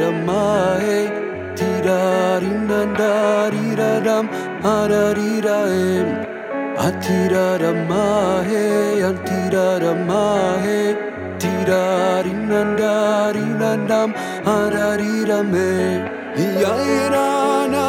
Adamae Tidaridandaridadam na Atiradamahe Antiradamahe Tidaridandaridadam Adariraem Yairana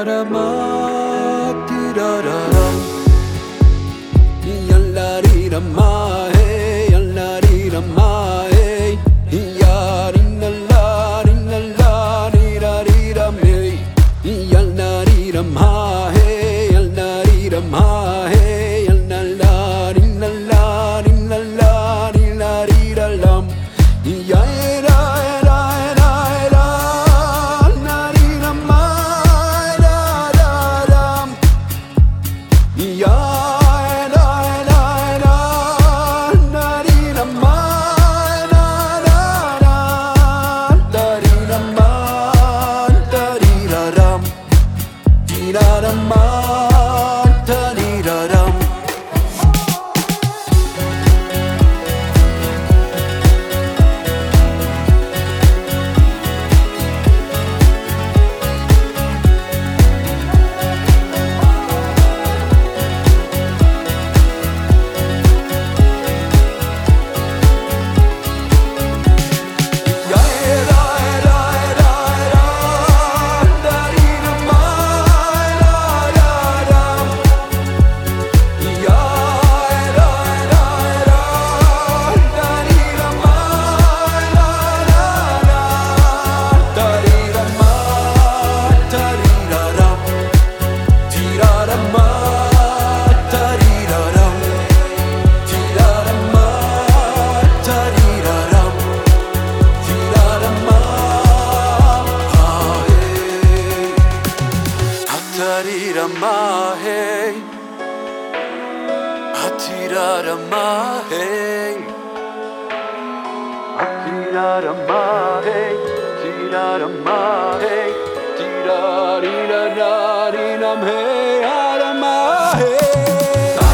what a mother. Mom. Mahen, Atirara Mahen, Atirara Mahen, Tirara Mahen, Tirarira He